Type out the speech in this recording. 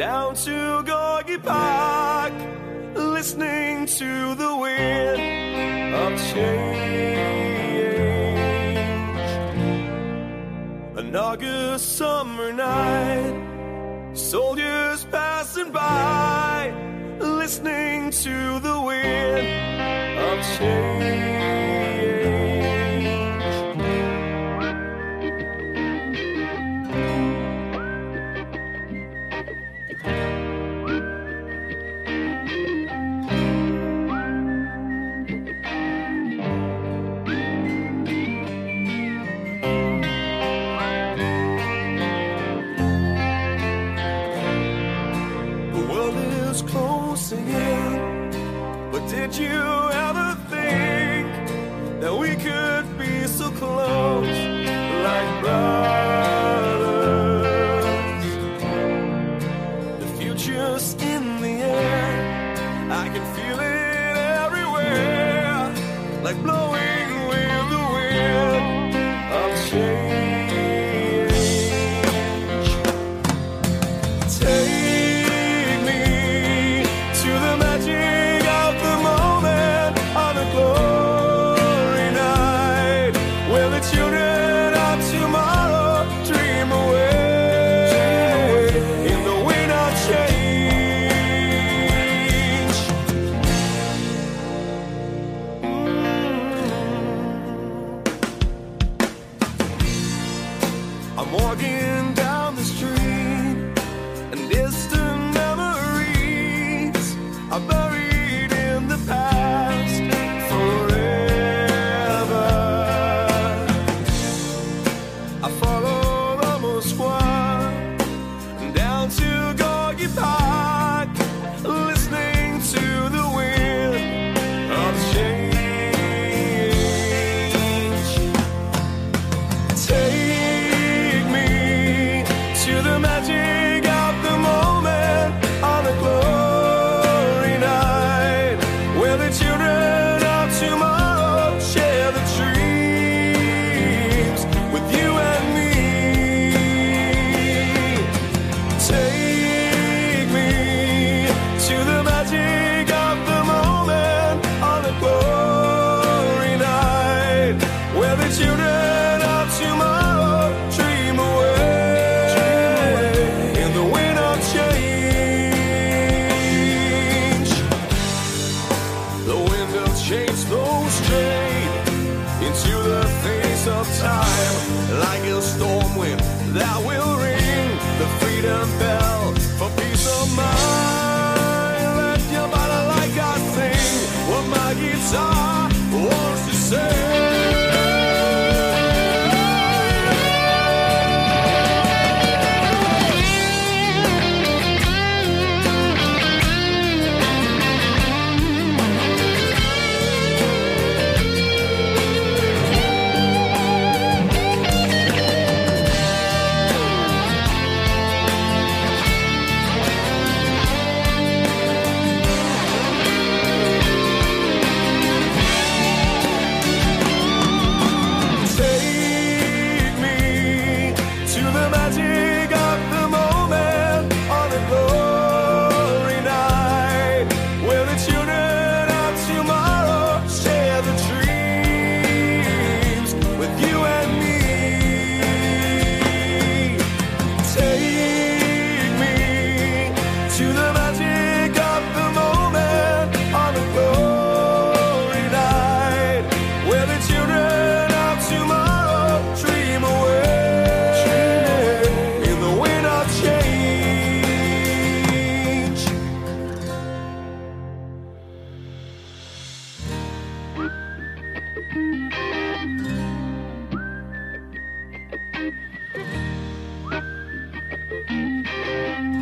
down to Gorky Park, listening to the wind of change. An August summer night, soldiers passing by, listening to the wind of change. Did you ever think that we could be so close like brothers? The future's in the air, I can feel it everywhere, like blowing with the wind of change. morgen jump thank you